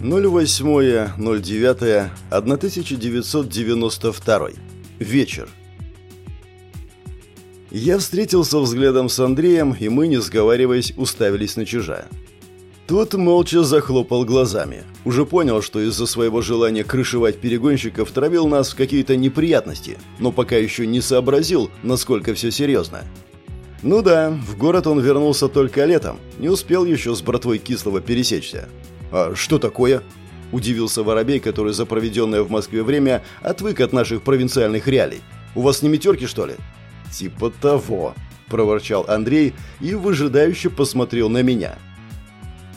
08.09.1992. Вечер. Я встретился взглядом с Андреем, и мы, не сговариваясь, уставились на чужа. Тот молча захлопал глазами. Уже понял, что из-за своего желания крышевать перегонщиков травил нас в какие-то неприятности, но пока еще не сообразил, насколько все серьезно. Ну да, в город он вернулся только летом, не успел еще с братвой Кислого пересечься. «А что такое?» – удивился Воробей, который за проведенное в Москве время отвык от наших провинциальных реалий. «У вас не метерки, что ли?» «Типа того», – проворчал Андрей и выжидающе посмотрел на меня.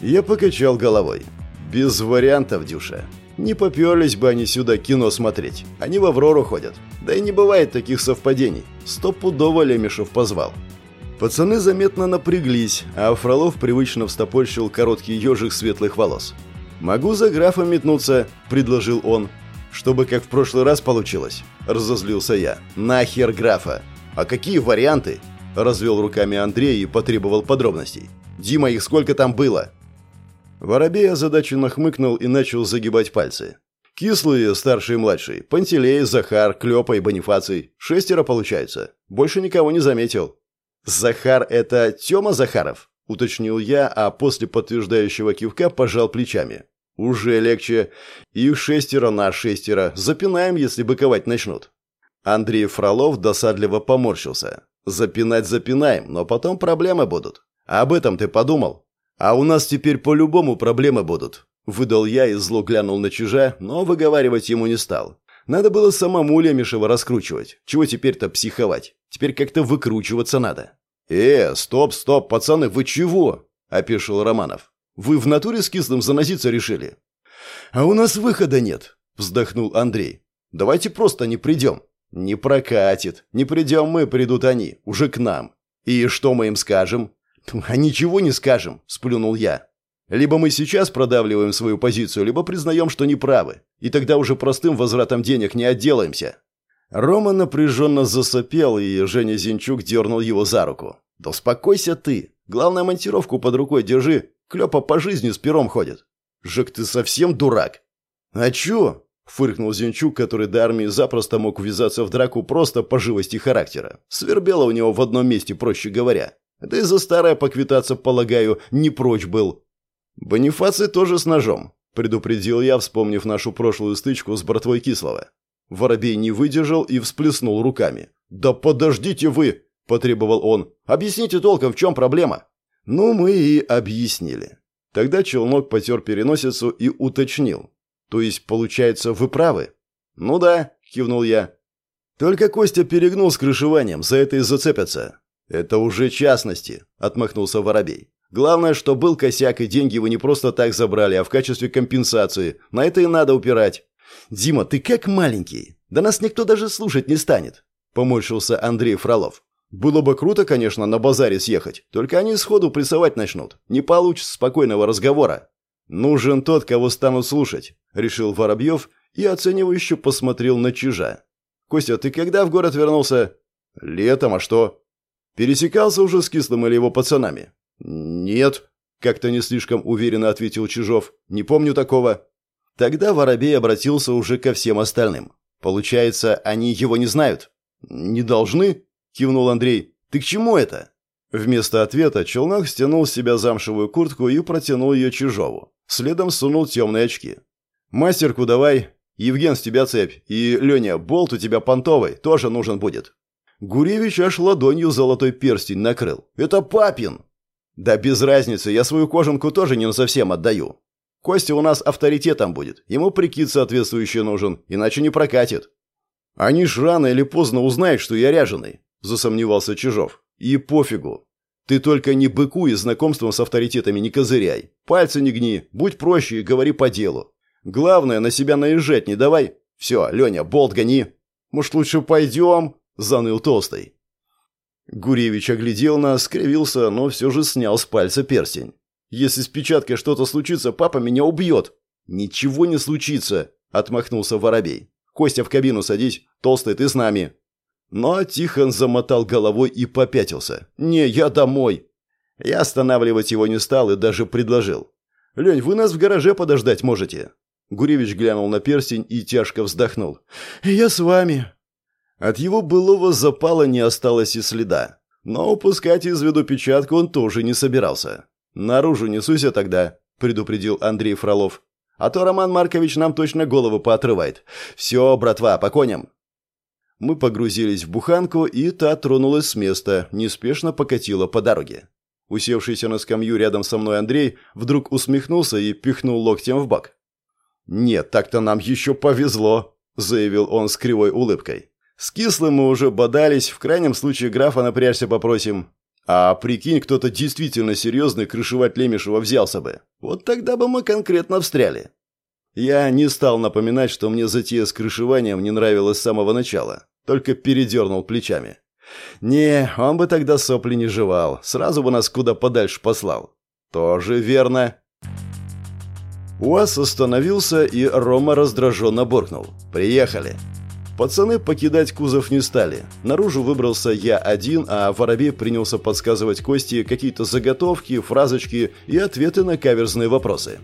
Я покачал головой. «Без вариантов, Дюша. Не поперлись бы они сюда кино смотреть. Они в Аврору ходят. Да и не бывает таких совпадений. Стопудово Лемешев позвал». Пацаны заметно напряглись, а Фролов привычно встопорщил короткий ежик светлых волос. «Могу за графом метнуться», — предложил он. «Чтобы как в прошлый раз получилось», — разозлился я. «Нахер графа!» «А какие варианты?» — развел руками Андрей и потребовал подробностей. «Дима, их сколько там было?» Воробей озадаченно хмыкнул и начал загибать пальцы. «Кислые, старший и младший. Пантелей, Захар, Клёпа и Бонифаций. Шестеро получается. Больше никого не заметил. «Захар — это Тёма Захаров?» — уточнил я, а после подтверждающего кивка пожал плечами. «Уже легче. Их шестеро на шестеро. Запинаем, если быковать начнут». Андрей Фролов досадливо поморщился. «Запинать запинаем, но потом проблемы будут. Об этом ты подумал? А у нас теперь по-любому проблемы будут». Выдал я и зло глянул на чужа, но выговаривать ему не стал. Надо было самому Лемешева раскручивать. Чего теперь-то психовать? Теперь как-то выкручиваться надо. «Э, стоп, стоп, пацаны, вы чего?» – опешил Романов. «Вы в натуре с кислым заноситься решили?» «А у нас выхода нет», – вздохнул Андрей. «Давайте просто не придем». «Не прокатит. Не придем мы, придут они. Уже к нам. И что мы им скажем?» «А ничего не скажем», – сплюнул я. Либо мы сейчас продавливаем свою позицию, либо признаем, что неправы. И тогда уже простым возвратом денег не отделаемся». Рома напряженно засопел, и Женя Зинчук дернул его за руку. «Да успокойся ты. Главное, монтировку под рукой держи. Клёпа по жизни с пером ходит». «Жек, ты совсем дурак?» «А чё?» – фыркнул Зинчук, который до армии запросто мог ввязаться в драку просто по живости характера. Свербело у него в одном месте, проще говоря. Да и за старое поквитаться, полагаю, не прочь был. «Бонифаций тоже с ножом», – предупредил я, вспомнив нашу прошлую стычку с братвой Кислого. Воробей не выдержал и всплеснул руками. «Да подождите вы!» – потребовал он. «Объясните толком, в чем проблема?» Ну, мы и объяснили. Тогда челнок потер переносицу и уточнил. «То есть, получается, вы правы?» «Ну да», – кивнул я. «Только Костя перегнул с крышеванием, за это и зацепятся». «Это уже частности», – отмахнулся Воробей. Главное, что был косяк, и деньги вы не просто так забрали, а в качестве компенсации. На это и надо упирать. Дима, ты как маленький. Да нас никто даже слушать не станет. Поморщился Андрей Фролов. Было бы круто, конечно, на базаре съехать. Только они сходу прессовать начнут. Не получится спокойного разговора. Нужен тот, кого станут слушать, решил Воробьев и оценивающе посмотрел на чижа. Костя, ты когда в город вернулся? Летом, а что? Пересекался уже с Кислым или его пацанами? «Нет», — как-то не слишком уверенно ответил Чижов. «Не помню такого». Тогда Воробей обратился уже ко всем остальным. «Получается, они его не знают?» «Не должны?» — кивнул Андрей. «Ты к чему это?» Вместо ответа Челнок стянул с себя замшевую куртку и протянул ее Чижову. Следом сунул темные очки. «Мастерку давай. Евген, с тебя цепь. И, Леня, болт у тебя понтовый. Тоже нужен будет». Гуревич аж ладонью золотой перстень накрыл. «Это папин!» «Да без разницы, я свою кожанку тоже не совсем отдаю. Костя у нас авторитетом будет, ему прикид соответствующий нужен, иначе не прокатит». «Они ж рано или поздно узнают, что я ряженый», – засомневался Чижов. «И пофигу. Ты только не быкуй и знакомством с авторитетами не козыряй. Пальцы не гни, будь проще и говори по делу. Главное, на себя наезжать не давай. Все, Леня, болт гони». «Может, лучше пойдем?» – заныл Толстый. Гуревич оглядел нас, скривился, но все же снял с пальца перстень. «Если с печаткой что-то случится, папа меня убьет!» «Ничего не случится!» – отмахнулся Воробей. «Костя, в кабину садись, толстый, ты с нами!» Но Тихон замотал головой и попятился. «Не, я домой!» Я останавливать его не стал и даже предложил. Лень, вы нас в гараже подождать можете?» Гуревич глянул на перстень и тяжко вздохнул. «Я с вами». От его былого запала не осталось и следа. Но упускать из виду печатку он тоже не собирался. «Наружу не суйся тогда», — предупредил Андрей Фролов. «А то Роман Маркович нам точно голову поотрывает. Все, братва, по коням». Мы погрузились в буханку, и та тронулась с места, неспешно покатила по дороге. Усевшийся на скамью рядом со мной Андрей вдруг усмехнулся и пихнул локтем в бок. «Нет, так-то нам еще повезло», — заявил он с кривой улыбкой. «С кислым мы уже бодались, в крайнем случае графа напрячься попросим. А прикинь, кто-то действительно серьезный крышевать Лемешева взялся бы. Вот тогда бы мы конкретно встряли». Я не стал напоминать, что мне затея с крышеванием не нравилась с самого начала только передернул плечами. «Не, он бы тогда сопли не жевал, сразу бы нас куда подальше послал». «Тоже верно». УАЗ остановился, и Рома раздраженно буркнул. «Приехали». Пацаны покидать кузов не стали. Наружу выбрался я один, а Воробей принялся подсказывать Кости какие-то заготовки, фразочки и ответы на каверзные вопросы.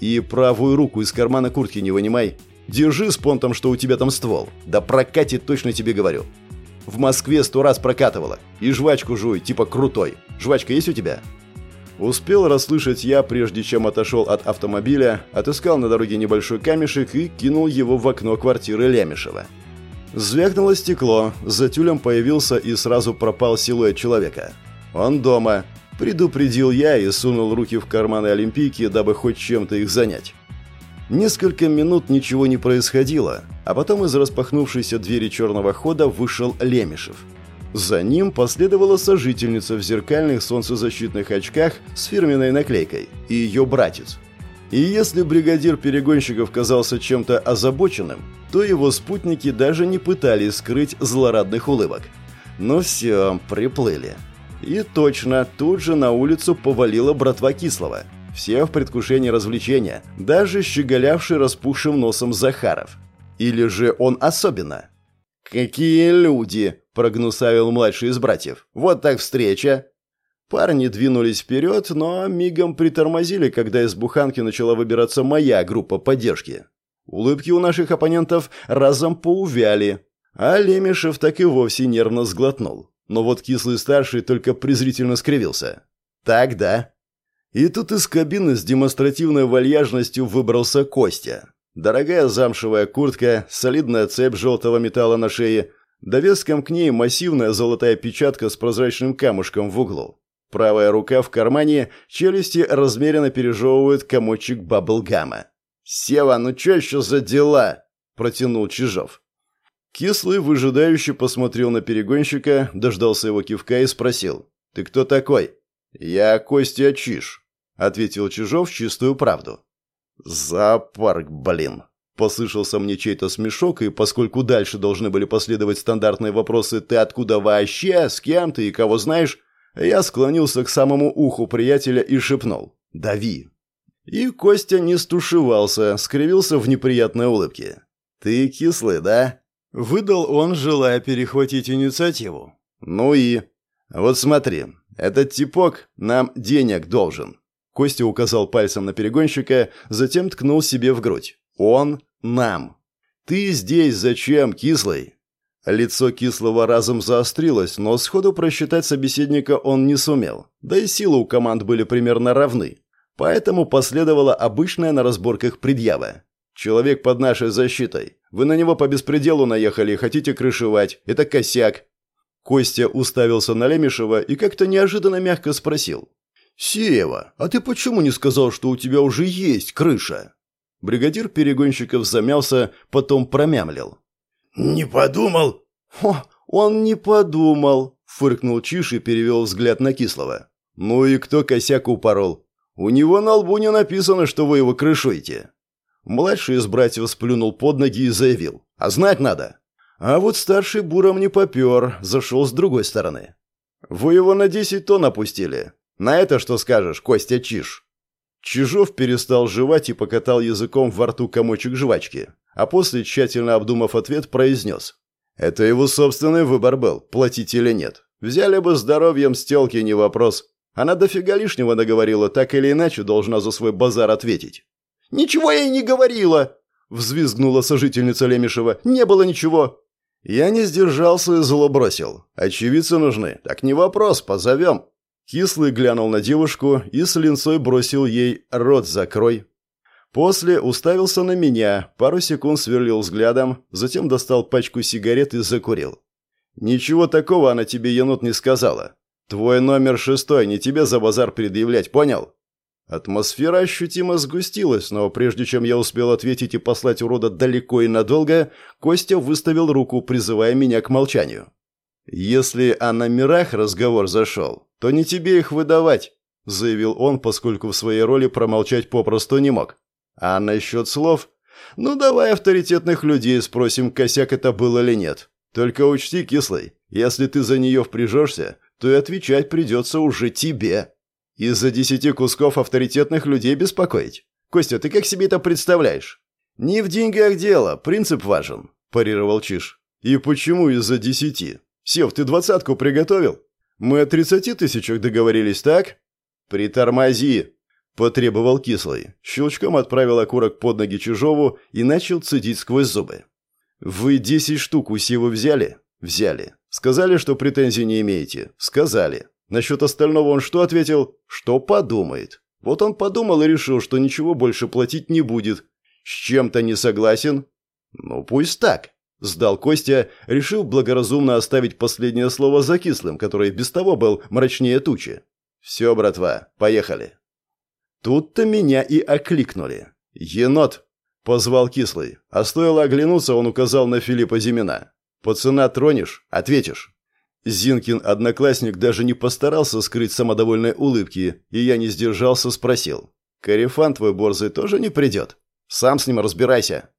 «И правую руку из кармана куртки не вынимай», Держи с понтом, что у тебя там ствол. Да прокатит точно тебе говорю. В Москве сто раз прокатывала. И жвачку жуй, типа крутой. Жвачка есть у тебя?» Успел расслышать я, прежде чем отошел от автомобиля, отыскал на дороге небольшой камешек и кинул его в окно квартиры Лямишева. Звякнуло стекло, за тюлем появился и сразу пропал силуэт человека. «Он дома», – предупредил я и сунул руки в карманы Олимпийки, дабы хоть чем-то их занять. Несколько минут ничего не происходило, а потом из распахнувшейся двери черного хода вышел Лемешев. За ним последовала сожительница в зеркальных солнцезащитных очках с фирменной наклейкой и ее братец. И если бригадир перегонщиков казался чем-то озабоченным, то его спутники даже не пытались скрыть злорадных улыбок. Ну все, приплыли. И точно, тут же на улицу повалила братва Кислого – все в предвкушении развлечения, даже щеголявший распухшим носом Захаров. Или же он особенно? «Какие люди!» – прогнусавил младший из братьев. «Вот так встреча!» Парни двинулись вперед, но мигом притормозили, когда из буханки начала выбираться моя группа поддержки. Улыбки у наших оппонентов разом поувяли, а Лемешев так и вовсе нервно сглотнул. Но вот кислый старший только презрительно скривился. «Так, да. И тут из кабины с демонстративной вальяжностью выбрался Костя. Дорогая замшевая куртка, солидная цепь желтого металла на шее, довеском к ней массивная золотая печатка с прозрачным камушком в углу. Правая рука в кармане, челюсти размеренно пережевывают комочек баблгама. «Сева, ну чё еще за дела?» – протянул Чижов. Кислый выжидающе посмотрел на перегонщика, дождался его кивка и спросил. «Ты кто такой?» «Я Костя Чиж», — ответил Чижов чистую правду. «Зоопарк, блин!» Послышался мне чей-то смешок, и поскольку дальше должны были последовать стандартные вопросы «ты откуда вообще?», «с кем ты?» и «кого знаешь?», я склонился к самому уху приятеля и шепнул «дави». И Костя не стушевался, скривился в неприятной улыбке. «Ты кислый, да?» Выдал он, желая перехватить инициативу. «Ну и...» «Вот смотри, этот типок нам денег должен. Костя указал пальцем на перегонщика, затем ткнул себе в грудь. «Он нам». «Ты здесь зачем, кислый?» Лицо кислого разом заострилось, но сходу просчитать собеседника он не сумел. Да и силы у команд были примерно равны. Поэтому последовала обычная на разборках предъява. «Человек под нашей защитой. Вы на него по беспределу наехали и хотите крышевать. Это косяк». Костя уставился на Лемешева и как-то неожиданно мягко спросил. «Сева, а ты почему не сказал, что у тебя уже есть крыша?» Бригадир перегонщиков замялся, потом промямлил. «Не подумал?» «О, он не подумал», — фыркнул Чиш и перевел взгляд на Кислого. «Ну и кто косяк упорол? У него на лбу не написано, что вы его крышуете». Младший из братьев сплюнул под ноги и заявил. «А знать надо». А вот старший буром не попер, зашел с другой стороны. «Вы его на десять тонн опустили. На это что скажешь, Костя Чиж?» Чижов перестал жевать и покатал языком во рту комочек жвачки, а после, тщательно обдумав ответ, произнес. «Это его собственный выбор был, платить или нет. Взяли бы здоровьем стелки, не вопрос. Она дофига лишнего наговорила, так или иначе должна за свой базар ответить. «Ничего я и не говорила!» — взвизгнула сожительница Лемешева. «Не было ничего!» Я не сдержался и зло бросил. Очевидцы нужны. Так не вопрос, позовем. Кислый глянул на девушку и с линцой бросил ей «рот закрой». После уставился на меня, пару секунд сверлил взглядом, затем достал пачку сигарет и закурил. «Ничего такого она тебе, енот, не сказала. Твой номер шестой, не тебе за базар предъявлять, понял?» Атмосфера ощутимо сгустилась, но прежде чем я успел ответить и послать урода далеко и надолго, Костя выставил руку, призывая меня к молчанию. «Если о номерах разговор зашел, то не тебе их выдавать», — заявил он, поскольку в своей роли промолчать попросту не мог. «А насчет слов? Ну, давай авторитетных людей спросим, косяк это был или нет. Только учти, кислый, если ты за нее впряжешься, то и отвечать придется уже тебе». Из-за десяти кусков авторитетных людей беспокоить? Костя, ты как себе это представляешь? Не в деньгах дело, принцип важен, парировал Чиш. И почему из-за десяти? Сев, ты двадцатку приготовил? Мы о тридцати тысячах договорились, так? Притормози, потребовал кислый. Щелчком отправил окурок под ноги Чижову и начал цедить сквозь зубы. Вы десять штук у Сивы взяли? Взяли. Сказали, что претензий не имеете? Сказали. Насчет остального он что ответил? Что подумает. Вот он подумал и решил, что ничего больше платить не будет. С чем-то не согласен? Ну, пусть так. Сдал Костя, решил благоразумно оставить последнее слово за кислым, который без того был мрачнее тучи. «Все, братва, поехали». Тут-то меня и окликнули. «Енот!» — позвал кислый. А стоило оглянуться, он указал на Филиппа Зимина. «Пацана тронешь? Ответишь». Зинкин одноклассник даже не постарался скрыть самодовольной улыбки, и я не сдержался, спросил. «Карифан твой борзый тоже не придет? Сам с ним разбирайся».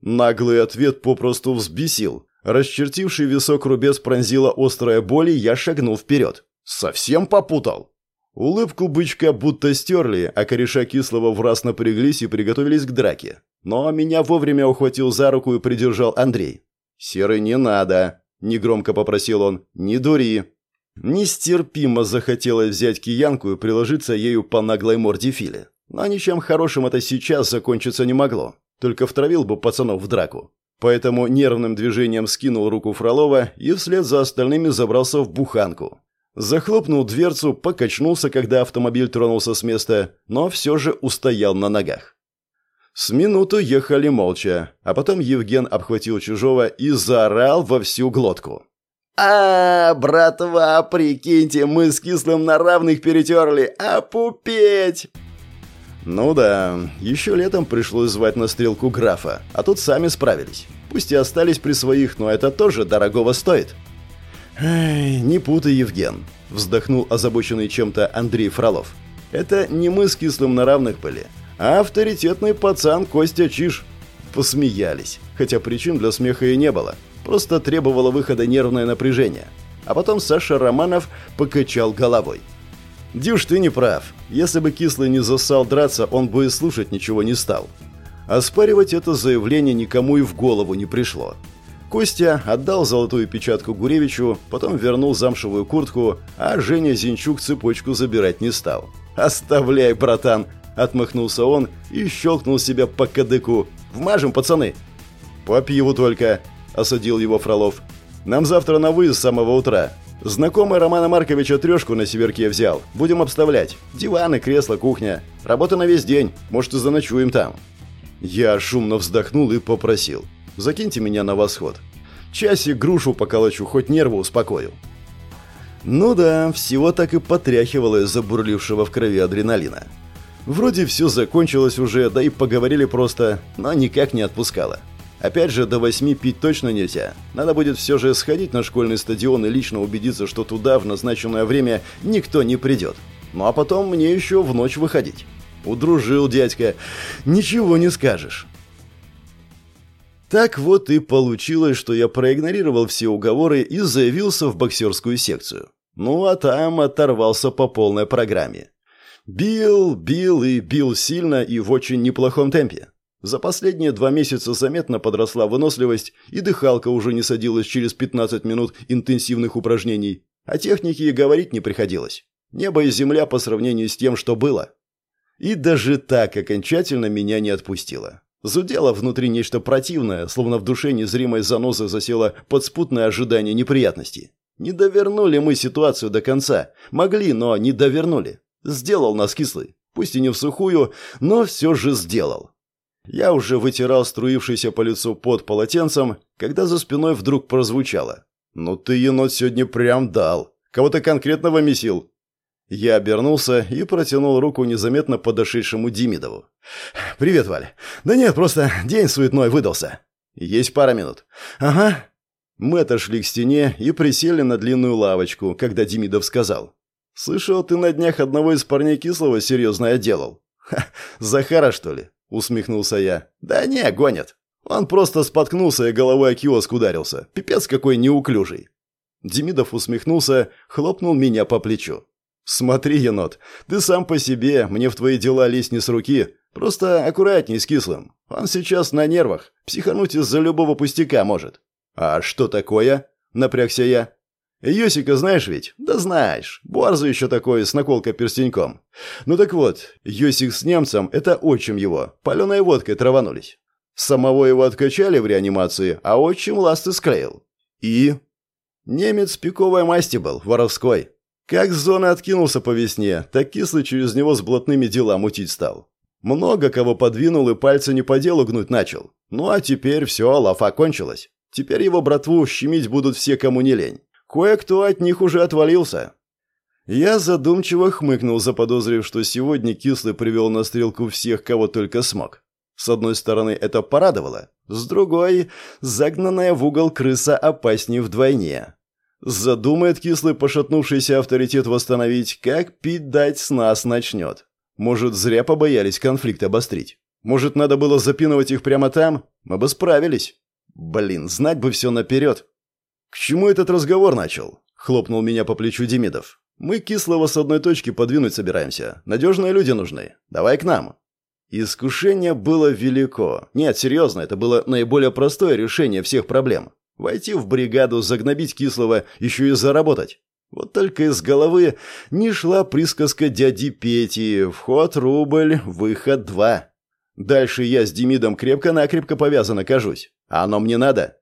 Наглый ответ попросту взбесил. Расчертивший висок рубец пронзила острая боль, и я шагнул вперед. «Совсем попутал?» Улыбку бычка будто стерли, а кореша кислого в раз напряглись и приготовились к драке. Но меня вовремя ухватил за руку и придержал Андрей. «Серый не надо», — негромко попросил он. «Не дури». Нестерпимо захотелось взять киянку и приложиться ею по наглой морде Фили. Но ничем хорошим это сейчас закончиться не могло. Только втравил бы пацанов в драку. Поэтому нервным движением скинул руку Фролова и вслед за остальными забрался в буханку. Захлопнул дверцу, покачнулся, когда автомобиль тронулся с места, но все же устоял на ногах. С минуту ехали молча, а потом Евген обхватил чужого и заорал во всю глотку. «А, братва, прикиньте, мы с кислым на равных перетерли, а пупеть!» Ну да, еще летом пришлось звать на стрелку графа, а тут сами справились. Пусть и остались при своих, но это тоже дорогого стоит. «Эй, не путай, Евген», — вздохнул озабоченный чем-то Андрей Фролов. «Это не мы с кислым на равных были, а авторитетный пацан Костя Чиш. Посмеялись, хотя причин для смеха и не было. Просто требовало выхода нервное напряжение. А потом Саша Романов покачал головой. «Дюш, ты не прав. Если бы Кислый не засал драться, он бы и слушать ничего не стал». Оспаривать это заявление никому и в голову не пришло. Костя отдал золотую печатку Гуревичу, потом вернул замшевую куртку, а Женя Зинчук цепочку забирать не стал. «Оставляй, братан, Отмахнулся он и щелкнул себя по кадыку. «Вмажем, пацаны!» «По пиву только!» – осадил его Фролов. «Нам завтра на выезд с самого утра. Знакомый Романа Марковича трешку на северке взял. Будем обставлять. Диваны, кресла, кухня. Работа на весь день. Может, и заночуем там». Я шумно вздохнул и попросил. «Закиньте меня на восход. Часик грушу поколочу, хоть нервы успокою». Ну да, всего так и потряхивало из-за бурлившего в крови адреналина. Вроде все закончилось уже, да и поговорили просто, но никак не отпускала. Опять же, до восьми пить точно нельзя. Надо будет все же сходить на школьный стадион и лично убедиться, что туда в назначенное время никто не придет. Ну а потом мне еще в ночь выходить. Удружил дядька. Ничего не скажешь. Так вот и получилось, что я проигнорировал все уговоры и заявился в боксерскую секцию. Ну а там оторвался по полной программе. Бил, бил и бил сильно и в очень неплохом темпе. За последние два месяца заметно подросла выносливость, и дыхалка уже не садилась через 15 минут интенсивных упражнений, а техники и говорить не приходилось. Небо и земля по сравнению с тем, что было. И даже так окончательно меня не отпустило. Зудело внутри нечто противное, словно в душе незримой занозы засело подспутное ожидание неприятностей. Не довернули мы ситуацию до конца. Могли, но не довернули. Сделал нас кислый. Пусть и не в сухую, но все же сделал. Я уже вытирал струившийся по лицу под полотенцем, когда за спиной вдруг прозвучало. «Ну ты, енот, сегодня прям дал. Кого-то конкретного месил». Я обернулся и протянул руку незаметно подошедшему Димидову. «Привет, Валь. Да нет, просто день суетной выдался. Есть пара минут». «Ага». Мы отошли к стене и присели на длинную лавочку, когда Демидов сказал. «Слышал, ты на днях одного из парней кислого серьезно отделал». «Ха, Захара, что ли?» — усмехнулся я. «Да не, гонят. Он просто споткнулся и головой о киоск ударился. Пипец какой неуклюжий». Демидов усмехнулся, хлопнул меня по плечу. «Смотри, енот, ты сам по себе, мне в твои дела лезть не с руки. Просто аккуратней с кислым. Он сейчас на нервах, психануть из-за любого пустяка может». «А что такое?» — напрягся я. «Йосика знаешь ведь?» «Да знаешь. Борзый еще такой, с наколкой-перстеньком. Ну так вот, Йосик с немцем — это отчим его. Паленой водкой траванулись. Самого его откачали в реанимации, а отчим ласты склеил. И? Немец пиковой масти был, воровской. Как с зоны откинулся по весне, так кислый через него с блатными дела мутить стал. Много кого подвинул и пальцы не по делу гнуть начал. Ну а теперь все, лафа кончилась. Теперь его братву щемить будут все, кому не лень. Кое-кто от них уже отвалился. Я задумчиво хмыкнул, заподозрив, что сегодня Кислый привел на стрелку всех, кого только смог. С одной стороны, это порадовало, с другой, загнанная в угол крыса опаснее вдвойне. Задумает Кислый пошатнувшийся авторитет восстановить, как пить дать с нас начнет. Может, зря побоялись конфликт обострить. Может, надо было запинывать их прямо там? Мы бы справились. Блин, знать бы все наперед. «К чему этот разговор начал?» — хлопнул меня по плечу Демидов. «Мы кислого с одной точки подвинуть собираемся. Надежные люди нужны. Давай к нам». Искушение было велико. Нет, серьезно, это было наиболее простое решение всех проблем. Войти в бригаду, загнобить кислого, еще и заработать. Вот только из головы не шла присказка дяди Пети «Вход рубль, выход два». Дальше я с Демидом крепко-накрепко повязан окажусь. А оно мне надо?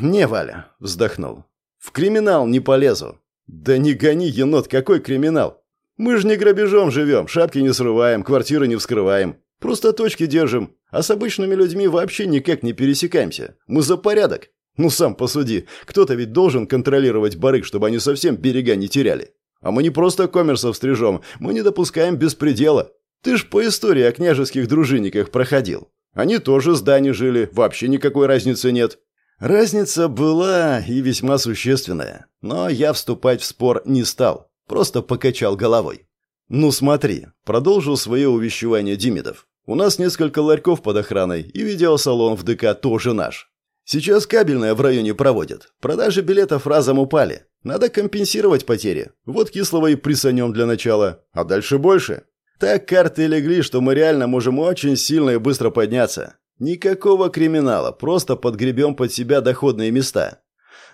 «Не, Валя», — вздохнул. «В криминал не полезу». «Да не гони, енот, какой криминал? Мы же не грабежом живем, шапки не срываем, квартиры не вскрываем. Просто точки держим, а с обычными людьми вообще никак не пересекаемся. Мы за порядок. Ну сам посуди, кто-то ведь должен контролировать барыг, чтобы они совсем берега не теряли. А мы не просто коммерсов стрижем, мы не допускаем беспредела. Ты ж по истории о княжеских дружинниках проходил. Они тоже с Дани жили, вообще никакой разницы нет. Разница была и весьма существенная, но я вступать в спор не стал, просто покачал головой. «Ну смотри», — продолжил свое увещевание Димидов. «У нас несколько ларьков под охраной, и видеосалон в ДК тоже наш. Сейчас кабельное в районе проводят. Продажи билетов разом упали. Надо компенсировать потери. Вот кислого и присанем для начала, а дальше больше. Так карты легли, что мы реально можем очень сильно и быстро подняться. Никакого криминала, просто подгребем под себя доходные места.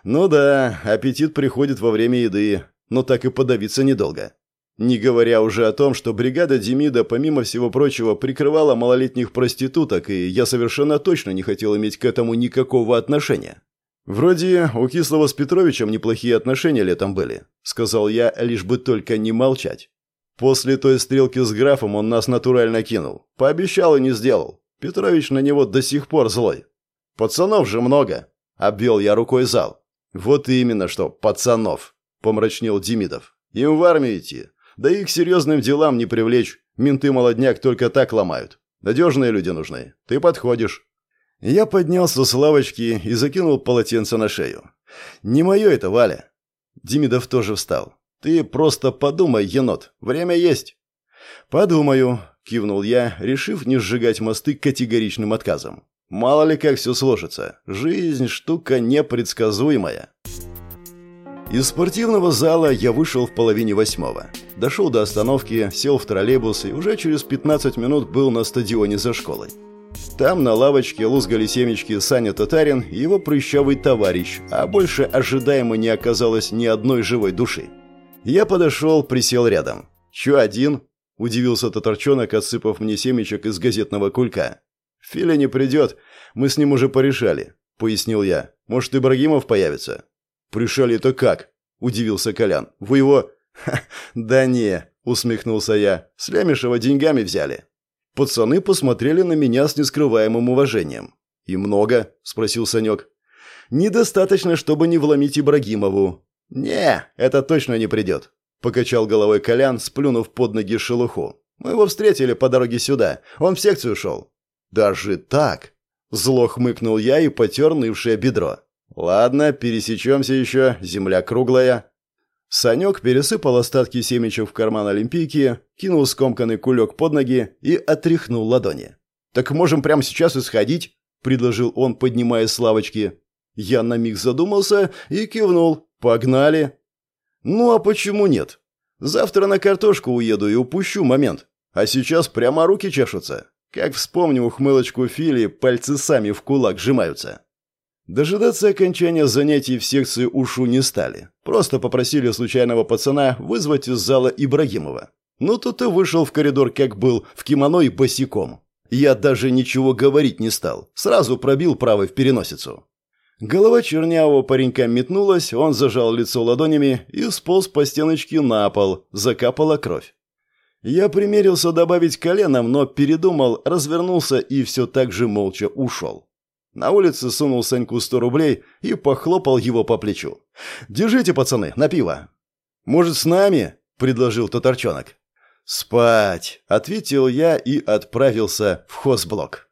Ну да, аппетит приходит во время еды, но так и подавиться недолго. Не говоря уже о том, что бригада Демида, помимо всего прочего, прикрывала малолетних проституток, и я совершенно точно не хотел иметь к этому никакого отношения. «Вроде у Кислого с Петровичем неплохие отношения летом были», — сказал я, лишь бы только не молчать. После той стрелки с графом он нас натурально кинул. Пообещал и не сделал. Петрович на него до сих пор злой. Пацанов же много. Обвел я рукой зал. Вот именно что, пацанов, помрачнел Демидов. Им в армию идти. Да их серьезным делам не привлечь. Менты молодняк только так ломают. Надежные люди нужны. Ты подходишь. Я поднялся с лавочки и закинул полотенце на шею. Не мое это, Валя. Демидов тоже встал. Ты просто подумай, енот. Время есть. Подумаю, – кивнул я, решив не сжигать мосты категоричным отказом. «Мало ли как все сложится. Жизнь – штука непредсказуемая». Из спортивного зала я вышел в половине восьмого. Дошел до остановки, сел в троллейбус и уже через 15 минут был на стадионе за школой. Там на лавочке лузгали семечки Саня Татарин и его прыщавый товарищ, а больше ожидаемо не оказалось ни одной живой души. Я подошел, присел рядом. «Чё один?» – удивился Татарчонок, отсыпав мне семечек из газетного кулька. «Филя не придет, мы с ним уже порешали», – пояснил я. «Может, Ибрагимов появится?» «Пришали-то как?» – удивился Колян. «Вы его...» Ха, «Да не», – усмехнулся я. «С деньгами взяли». Пацаны посмотрели на меня с нескрываемым уважением. «И много?» – спросил Санек. «Недостаточно, чтобы не вломить Ибрагимову». «Не, это точно не придет», – покачал головой Колян, сплюнув под ноги шелуху. «Мы его встретили по дороге сюда. Он в секцию шел». «Даже так?» – зло хмыкнул я и потер нывшее бедро. «Ладно, пересечемся еще, земля круглая». Санек пересыпал остатки семечек в карман Олимпийки, кинул скомканный кулек под ноги и отряхнул ладони. «Так можем прямо сейчас и сходить?» – предложил он, поднимая с лавочки. Я на миг задумался и кивнул. «Погнали!» «Ну а почему нет? Завтра на картошку уеду и упущу момент. А сейчас прямо руки чешутся. Как вспомню ухмылочку Фили, пальцы сами в кулак сжимаются». Дожидаться окончания занятий в секции УШУ не стали. Просто попросили случайного пацана вызвать из зала Ибрагимова. Ну, тут и вышел в коридор, как был, в кимоно и босиком. Я даже ничего говорить не стал. Сразу пробил правой в переносицу. Голова чернявого паренька метнулась, он зажал лицо ладонями и сполз по стеночке на пол, закапала кровь. Я примерился добавить коленом, но передумал, развернулся и все так же молча ушел. На улице сунул Саньку сто рублей и похлопал его по плечу. «Держите, пацаны, на пиво». «Может, с нами?» – предложил Татарчонок. «Спать», – ответил я и отправился в хозблок.